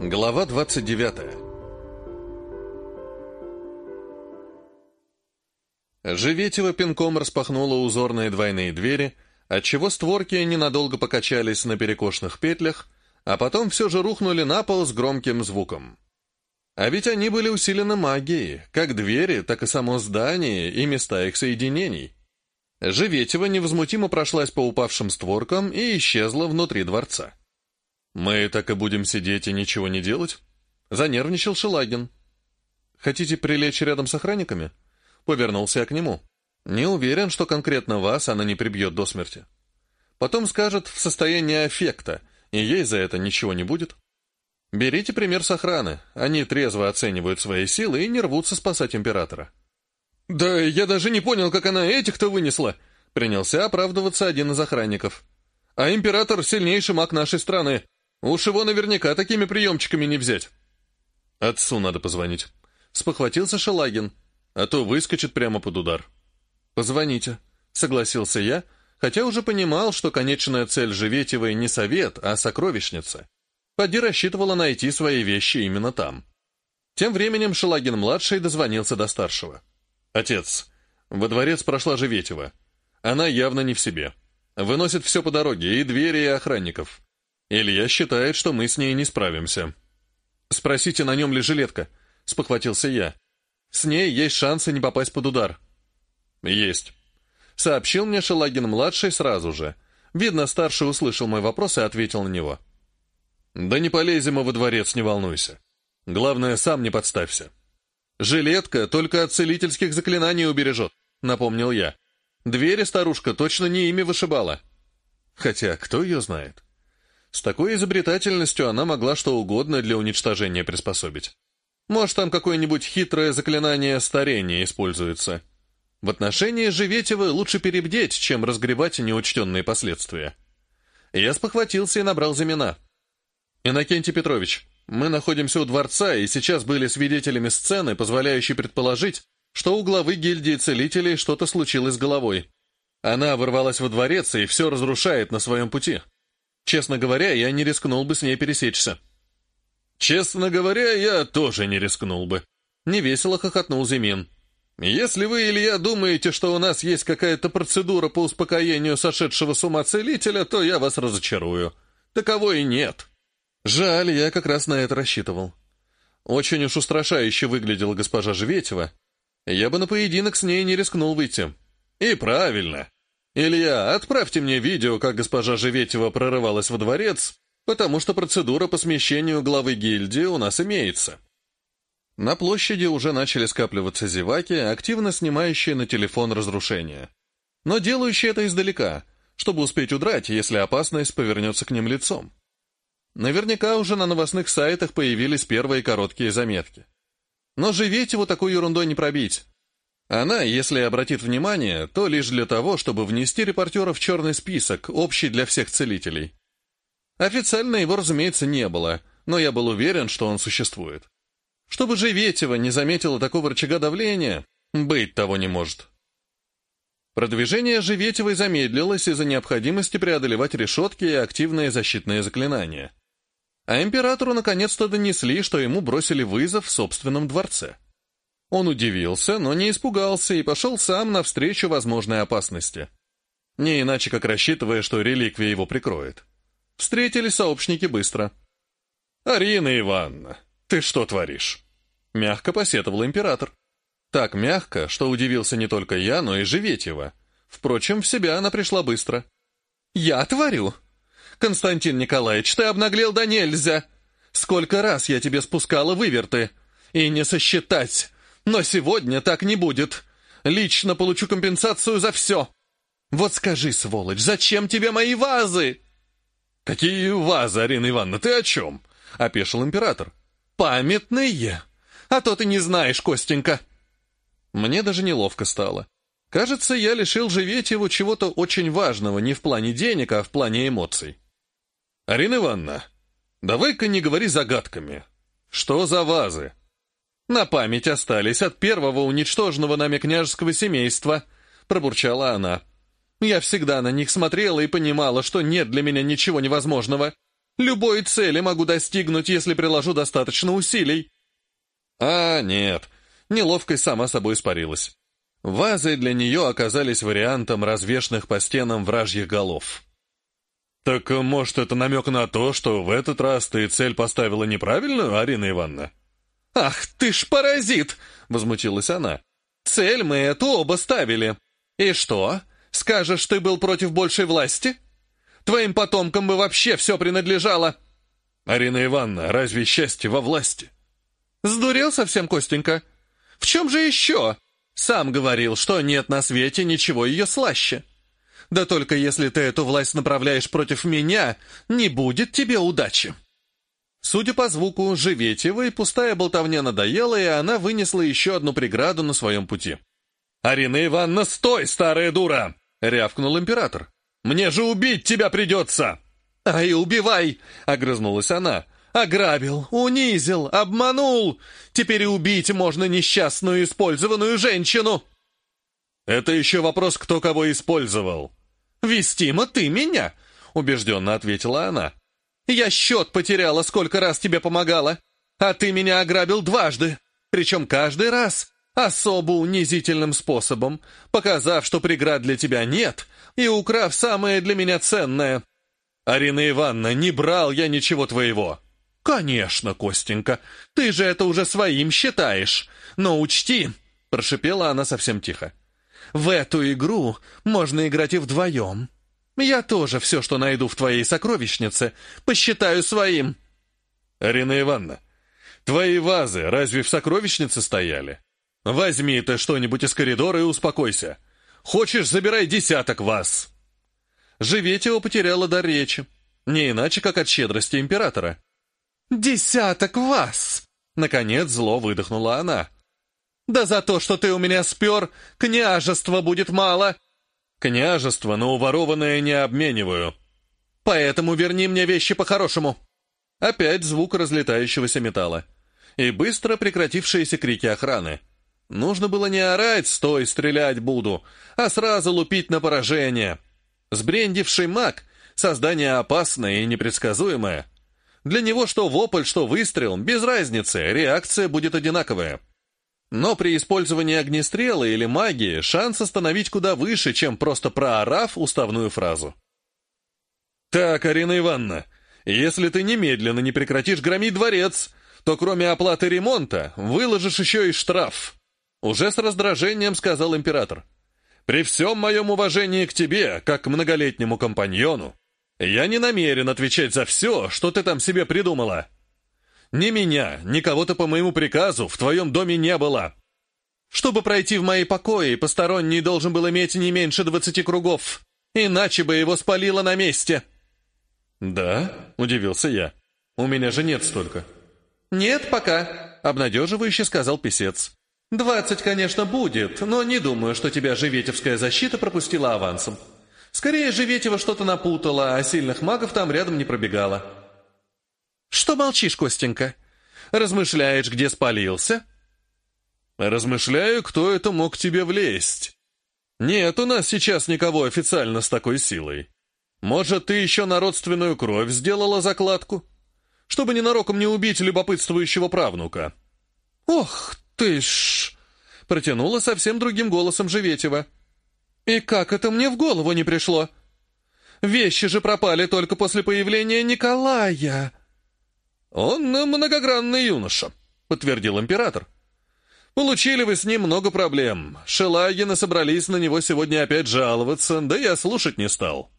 Глава 29 Живетева пинком распахнула узорные двойные двери, отчего створки ненадолго покачались на перекошенных петлях, а потом все же рухнули на пол с громким звуком. А ведь они были усилены магией, как двери, так и само здание и места их соединений. Живетева невозмутимо прошлась по упавшим створкам и исчезла внутри дворца. «Мы так и будем сидеть и ничего не делать?» — занервничал Шелагин. «Хотите прилечь рядом с охранниками?» Повернулся я к нему. «Не уверен, что конкретно вас она не прибьет до смерти. Потом скажет в состоянии аффекта, и ей за это ничего не будет. Берите пример с охраны. Они трезво оценивают свои силы и не рвутся спасать императора». «Да я даже не понял, как она этих-то вынесла!» Принялся оправдываться один из охранников. «А император — сильнейший маг нашей страны. Уж его наверняка такими приемчиками не взять». «Отцу надо позвонить». Спохватился Шелагин, а то выскочит прямо под удар. «Позвоните», — согласился я, хотя уже понимал, что конечная цель Живетевой не совет, а сокровищница. Поди рассчитывала найти свои вещи именно там. Тем временем Шелагин-младший дозвонился до старшего. «Отец, во дворец прошла Живетева. Она явно не в себе. Выносит все по дороге, и двери, и охранников. Илья считает, что мы с ней не справимся». «Спросите, на нем ли жилетка?» — спохватился я. «С ней есть шансы не попасть под удар». «Есть», — сообщил мне Шелагин-младший сразу же. Видно, старший услышал мой вопрос и ответил на него. «Да не полезем мы во дворец, не волнуйся. Главное, сам не подставься». «Жилетка только от целительских заклинаний убережет», — напомнил я. «Двери старушка точно не ими вышибала». Хотя, кто ее знает? С такой изобретательностью она могла что угодно для уничтожения приспособить. Может, там какое-нибудь хитрое заклинание старения используется. В отношении Живетева лучше перебдеть, чем разгребать неучтенные последствия. Я спохватился и набрал замена. «Иннокентий Петрович, мы находимся у дворца и сейчас были свидетелями сцены, позволяющей предположить, что у главы гильдии целителей что-то случилось с головой. Она ворвалась во дворец и все разрушает на своем пути. Честно говоря, я не рискнул бы с ней пересечься. Честно говоря, я тоже не рискнул бы. Невесело хохотнул Зимин. Если вы, Илья, думаете, что у нас есть какая-то процедура по успокоению сошедшего с ума целителя, то я вас разочарую. Таковой нет. Жаль, я как раз на это рассчитывал. Очень уж устрашающе выглядела госпожа Жветева. Я бы на поединок с ней не рискнул выйти. И правильно. Илья, отправьте мне видео, как госпожа Живетева прорывалась во дворец, потому что процедура по смещению главы гильдии у нас имеется. На площади уже начали скапливаться зеваки, активно снимающие на телефон разрушения. Но делающие это издалека, чтобы успеть удрать, если опасность повернется к ним лицом. Наверняка уже на новостных сайтах появились первые короткие заметки. Но живете его такой ерундой не пробить. Она, если обратит внимание, то лишь для того, чтобы внести репортера в черный список, общий для всех целителей. Официально его, разумеется, не было, но я был уверен, что он существует. Чтобы Живетева не заметила такого рычага давления, быть того не может. Продвижение Живетевой замедлилось из-за необходимости преодолевать решетки и активные защитные заклинания. А императору наконец-то донесли, что ему бросили вызов в собственном дворце. Он удивился, но не испугался и пошел сам навстречу возможной опасности. Не иначе, как рассчитывая, что реликвия его прикроет. Встретились сообщники быстро. «Арина Ивановна, ты что творишь?» Мягко посетовал император. Так мягко, что удивился не только я, но и Живетьева. Впрочем, в себя она пришла быстро. «Я творю?» «Константин Николаевич, ты обнаглел да нельзя! Сколько раз я тебе спускала выверты! И не сосчитать! Но сегодня так не будет! Лично получу компенсацию за все! Вот скажи, сволочь, зачем тебе мои вазы?» «Какие вазы, Арина Ивановна, ты о чем?» — опешил император. «Памятные! А то ты не знаешь, Костенька!» Мне даже неловко стало. Кажется, я лишил Живетьеву чего-то очень важного не в плане денег, а в плане эмоций. «Арина Ивановна, давай-ка не говори загадками. Что за вазы?» «На память остались от первого уничтоженного нами княжеского семейства», — пробурчала она. «Я всегда на них смотрела и понимала, что нет для меня ничего невозможного. Любой цели могу достигнуть, если приложу достаточно усилий». А, нет, неловкость сама собой испарилась. Вазы для нее оказались вариантом развешанных по стенам вражьих голов. «Так, может, это намек на то, что в этот раз ты цель поставила неправильную, Арина Ивановна?» «Ах, ты ж паразит!» — возмутилась она. «Цель мы эту оба ставили. И что, скажешь, ты был против большей власти? Твоим потомкам бы вообще все принадлежало!» «Арина Ивановна, разве счастье во власти?» «Сдурел совсем, Костенька? В чем же еще? Сам говорил, что нет на свете ничего ее слаще. Да только если ты эту власть направляешь против меня, не будет тебе удачи». Судя по звуку, Живетева пустая болтовня надоела, и она вынесла еще одну преграду на своем пути. «Арина Ивановна, стой, старая дура!» — рявкнул император. «Мне же убить тебя придется!» «Ай, убивай!» — огрызнулась она. Ограбил, унизил, обманул. Теперь и убить можно несчастную использованную женщину. Это еще вопрос, кто кого использовал. «Вестима, ты меня!» — убежденно ответила она. «Я счет потеряла, сколько раз тебе помогала. А ты меня ограбил дважды, причем каждый раз особо унизительным способом, показав, что преград для тебя нет, и украв самое для меня ценное. Арина Ивановна, не брал я ничего твоего. «Конечно, Костенька, ты же это уже своим считаешь. Но учти», — прошипела она совсем тихо, «в эту игру можно играть и вдвоем. Я тоже все, что найду в твоей сокровищнице, посчитаю своим». «Арина Ивановна, твои вазы разве в сокровищнице стояли? Возьми ты что-нибудь из коридора и успокойся. Хочешь, забирай десяток ваз». Живетева потеряла дар речи, не иначе, как от щедрости императора. «Десяток вас!» — наконец зло выдохнула она. «Да за то, что ты у меня спер, княжества будет мало!» «Княжество на уворованное не обмениваю. Поэтому верни мне вещи по-хорошему!» Опять звук разлетающегося металла. И быстро прекратившиеся крики охраны. Нужно было не орать «стой, стрелять буду», а сразу лупить на поражение. Сбрендивший маг — создание опасное и непредсказуемое — для него что вопль, что выстрел, без разницы, реакция будет одинаковая. Но при использовании огнестрела или магии шанс остановить куда выше, чем просто проорав уставную фразу. «Так, Арина Ивановна, если ты немедленно не прекратишь громить дворец, то кроме оплаты ремонта выложишь еще и штраф», уже с раздражением сказал император. «При всем моем уважении к тебе, как к многолетнему компаньону, я не намерен отвечать за все, что ты там себе придумала. Ни меня, ни кого-то по моему приказу в твоем доме не было. Чтобы пройти в мои покои, посторонний должен был иметь не меньше двадцати кругов, иначе бы его спалило на месте». «Да?» — удивился я. «У меня же нет столько». «Нет пока», — обнадеживающе сказал писец. «Двадцать, конечно, будет, но не думаю, что тебя Живетевская защита пропустила авансом. Скорее, Живетева что-то напутала, а сильных магов там рядом не пробегала. «Что молчишь, Костенька? Размышляешь, где спалился?» «Размышляю, кто это мог тебе влезть. Нет у нас сейчас никого официально с такой силой. Может, ты еще на родственную кровь сделала закладку? Чтобы ненароком не убить любопытствующего правнука». «Ох ты ж!» — протянула совсем другим голосом Живетева. И как это мне в голову не пришло? Вещи же пропали только после появления Николая. Он многогранный юноша, подтвердил император. Получили вы с ним много проблем. Шелагины собрались на него сегодня опять жаловаться, да я слушать не стал.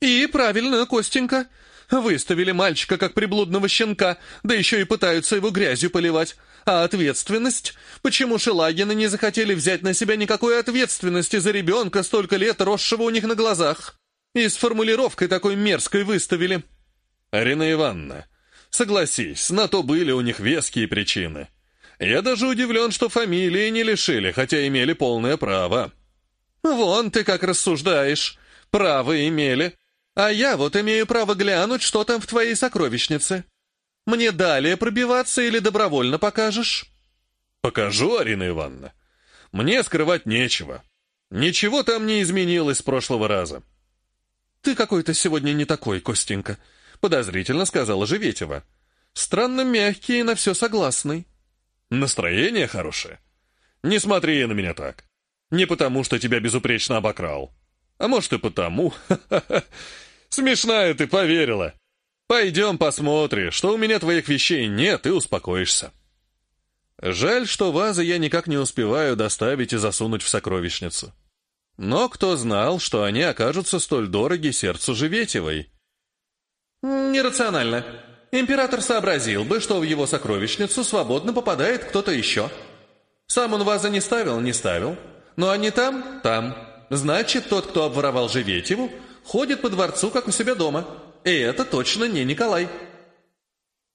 И правильно, Костенька. Выставили мальчика как приблудного щенка, да еще и пытаются его грязью поливать. А ответственность? Почему Шелагины не захотели взять на себя никакой ответственности за ребенка, столько лет росшего у них на глазах? И с формулировкой такой мерзкой выставили. Арина Ивановна, согласись, на то были у них веские причины. Я даже удивлен, что фамилии не лишили, хотя имели полное право. Вон ты как рассуждаешь. Право имели. А я вот имею право глянуть, что там в твоей сокровищнице. Мне далее пробиваться или добровольно покажешь?» «Покажу, Арина Ивановна. Мне скрывать нечего. Ничего там не изменилось с прошлого раза». «Ты какой-то сегодня не такой, Костенька», —— подозрительно сказала Живетева. «Странно мягкий и на все согласный». «Настроение хорошее. Не смотри на меня так. Не потому, что тебя безупречно обокрал. А может и потому. Смешная ты, поверила. Пойдем посмотрим, что у меня твоих вещей нет, и успокоишься». Жаль, что вазы я никак не успеваю доставить и засунуть в сокровищницу. Но кто знал, что они окажутся столь дороги сердцу Живетевой? Нерационально. Император сообразил бы, что в его сокровищницу свободно попадает кто-то еще. Сам он вазы не ставил, не ставил. Но они там, там. Значит, тот, кто обворовал Живетеву, ходит по дворцу, как у себя дома. И это точно не Николай.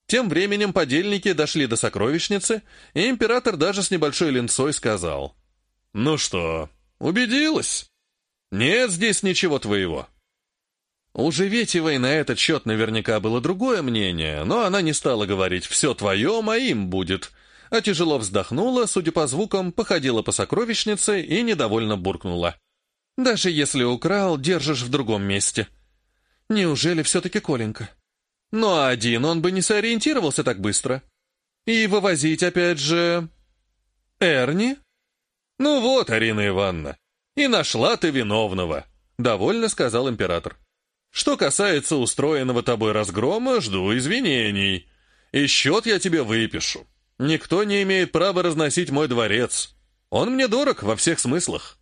Тем временем подельники дошли до сокровищницы, и император даже с небольшой линцой сказал. «Ну что, убедилась? Нет здесь ничего твоего». У Живетевой на этот счет наверняка было другое мнение, но она не стала говорить «все твое, моим будет», а тяжело вздохнула, судя по звукам, походила по сокровищнице и недовольно буркнула. «Даже если украл, держишь в другом месте». «Неужели все-таки Коленька?» Но один он бы не сориентировался так быстро. И вывозить опять же... Эрни? Ну вот, Арина Ивановна, и нашла ты виновного, довольно сказал император. Что касается устроенного тобой разгрома, жду извинений. И счет я тебе выпишу. Никто не имеет права разносить мой дворец. Он мне дорог во всех смыслах.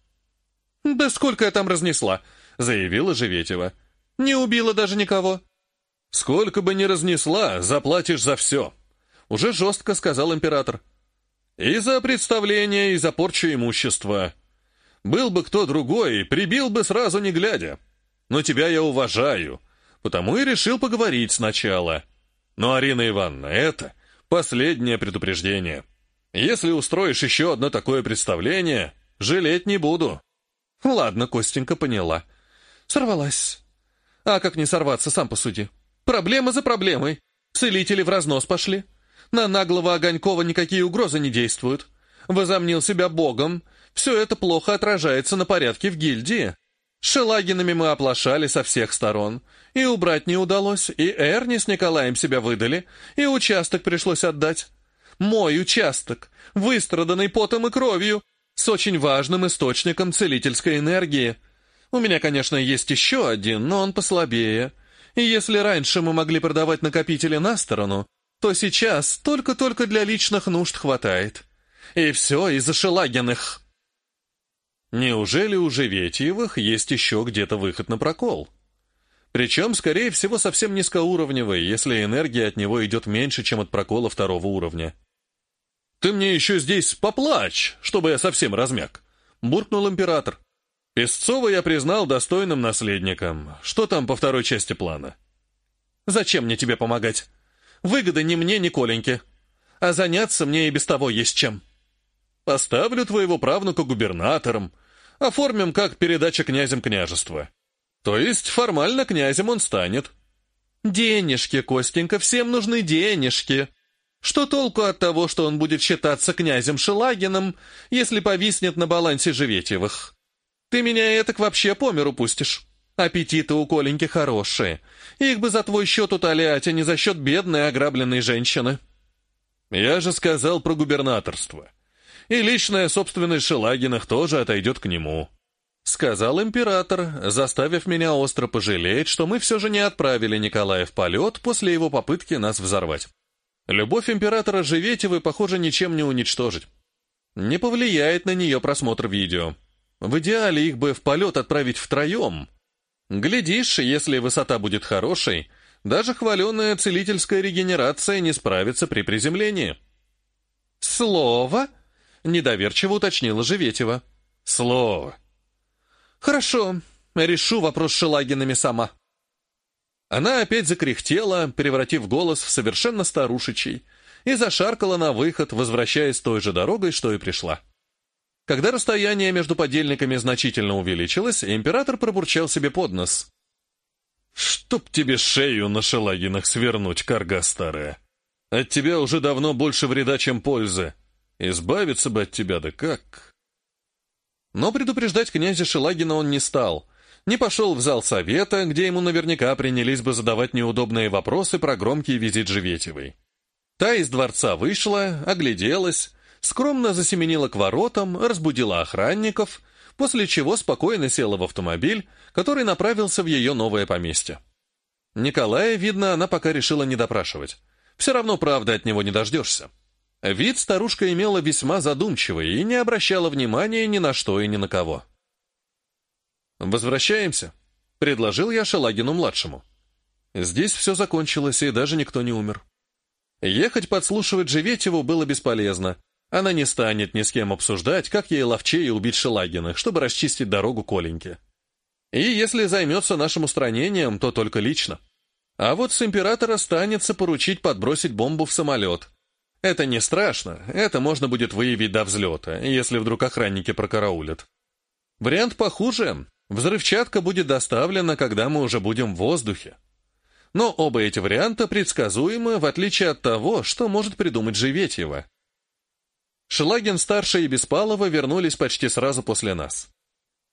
«Да сколько я там разнесла?» — заявила Живетева. «Не убила даже никого». «Сколько бы ни разнесла, заплатишь за все», — уже жестко сказал император. «И за представление, и за порчу имущества. Был бы кто другой, прибил бы сразу не глядя. Но тебя я уважаю, потому и решил поговорить сначала. Но, Арина Ивановна, это последнее предупреждение. Если устроишь еще одно такое представление, жалеть не буду». «Ладно, Костенька поняла. Сорвалась. А как не сорваться, сам посуди». Проблема за проблемой. Целители в разнос пошли. На наглого Огонькова никакие угрозы не действуют. Возомнил себя богом. Все это плохо отражается на порядке в гильдии. Шелагинами мы оплошали со всех сторон. И убрать не удалось, и Эрни с Николаем себя выдали, и участок пришлось отдать. Мой участок, выстраданный потом и кровью, с очень важным источником целительской энергии. У меня, конечно, есть еще один, но он послабее — и если раньше мы могли продавать накопители на сторону, то сейчас только-только для личных нужд хватает. И все из-за Шелагиных. Неужели у Живетьевых есть еще где-то выход на прокол? Причем, скорее всего, совсем низкоуровневый, если энергия от него идет меньше, чем от прокола второго уровня. «Ты мне еще здесь поплачь, чтобы я совсем размяк», — буркнул император. Песцова я признал достойным наследником. Что там по второй части плана? Зачем мне тебе помогать? Выгоды ни мне, ни Коленьке. А заняться мне и без того есть чем. Поставлю твоего правнука губернатором. Оформим как передача князем княжества. То есть формально князем он станет. Денежки, Костенька, всем нужны денежки. Что толку от того, что он будет считаться князем Шелагиным, если повиснет на балансе Живетьевых? Ты меня этак вообще по миру пустишь. Аппетиты у Коленьки хорошие. Их бы за твой счет утолять, а не за счет бедной ограбленной женщины. Я же сказал про губернаторство. И личная собственность Шелагинах тоже отойдет к нему. Сказал император, заставив меня остро пожалеть, что мы все же не отправили Николая в полет после его попытки нас взорвать. Любовь императора Живетевой, похоже, ничем не уничтожить. Не повлияет на нее просмотр видео. В идеале их бы в полет отправить втроем. Глядишь, если высота будет хорошей, даже хваленая целительская регенерация не справится при приземлении. «Слово?» — недоверчиво уточнила Живетева. «Слово». «Хорошо, решу вопрос с Шелагинами сама». Она опять закряхтела, превратив голос в совершенно старушечий, и зашаркала на выход, возвращаясь той же дорогой, что и пришла. Когда расстояние между подельниками значительно увеличилось, император пробурчал себе под нос. «Чтоб тебе шею на шелагинах свернуть, карга старая! От тебя уже давно больше вреда, чем пользы. Избавиться бы от тебя, да как?» Но предупреждать князя Шелагина он не стал. не пошел в зал совета, где ему наверняка принялись бы задавать неудобные вопросы про громкий визит Живетевой. Та из дворца вышла, огляделась, скромно засеменила к воротам, разбудила охранников, после чего спокойно села в автомобиль, который направился в ее новое поместье. Николая, видно, она пока решила не допрашивать. Все равно правды от него не дождешься. Вид старушка имела весьма задумчивый и не обращала внимания ни на что и ни на кого. «Возвращаемся», — предложил я Шалагину-младшему. Здесь все закончилось, и даже никто не умер. Ехать подслушивать Живетеву было бесполезно. Она не станет ни с кем обсуждать, как ей ловчее убить Шелагина, чтобы расчистить дорогу Коленьке. И если займется нашим устранением, то только лично. А вот с императора станется поручить подбросить бомбу в самолет. Это не страшно, это можно будет выявить до взлета, если вдруг охранники прокараулят. Вариант похуже. Взрывчатка будет доставлена, когда мы уже будем в воздухе. Но оба эти варианта предсказуемы, в отличие от того, что может придумать Живетьева. Шелагин-старший и Беспалова вернулись почти сразу после нас.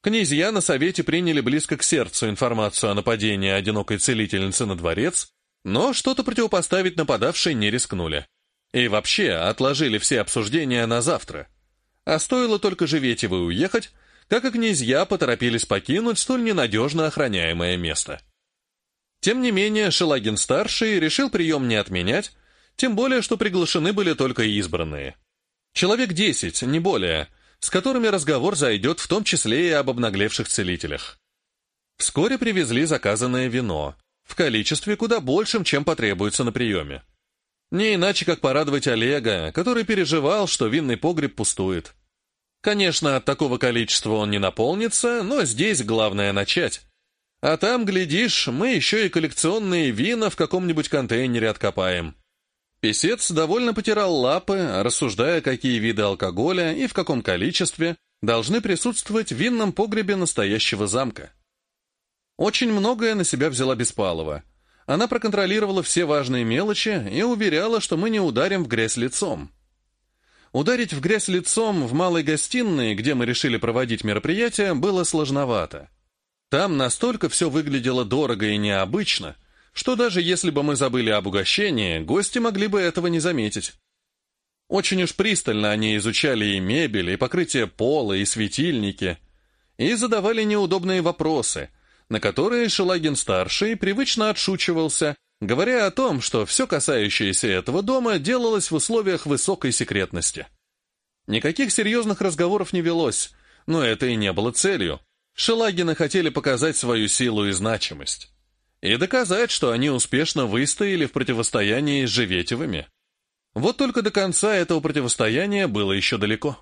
Князья на совете приняли близко к сердцу информацию о нападении одинокой целительницы на дворец, но что-то противопоставить нападавшей не рискнули. И вообще отложили все обсуждения на завтра. А стоило только Живетевой уехать, как и князья поторопились покинуть столь ненадежно охраняемое место. Тем не менее, Шелагин-старший решил прием не отменять, тем более, что приглашены были только избранные. Человек десять, не более — с которыми разговор зайдет в том числе и об обнаглевших целителях. Вскоре привезли заказанное вино, в количестве куда большем, чем потребуется на приеме. Не иначе, как порадовать Олега, который переживал, что винный погреб пустует. Конечно, от такого количества он не наполнится, но здесь главное начать. А там, глядишь, мы еще и коллекционные вина в каком-нибудь контейнере откопаем. Песец довольно потирал лапы, рассуждая, какие виды алкоголя и в каком количестве должны присутствовать в винном погребе настоящего замка. Очень многое на себя взяла Беспалова. Она проконтролировала все важные мелочи и уверяла, что мы не ударим в грязь лицом. Ударить в грязь лицом в малой гостиной, где мы решили проводить мероприятие, было сложновато. Там настолько все выглядело дорого и необычно, что даже если бы мы забыли об угощении, гости могли бы этого не заметить. Очень уж пристально они изучали и мебель, и покрытие пола, и светильники, и задавали неудобные вопросы, на которые Шелагин-старший привычно отшучивался, говоря о том, что все касающееся этого дома делалось в условиях высокой секретности. Никаких серьезных разговоров не велось, но это и не было целью. Шелагины хотели показать свою силу и значимость и доказать, что они успешно выстояли в противостоянии с Живетевыми. Вот только до конца этого противостояния было еще далеко.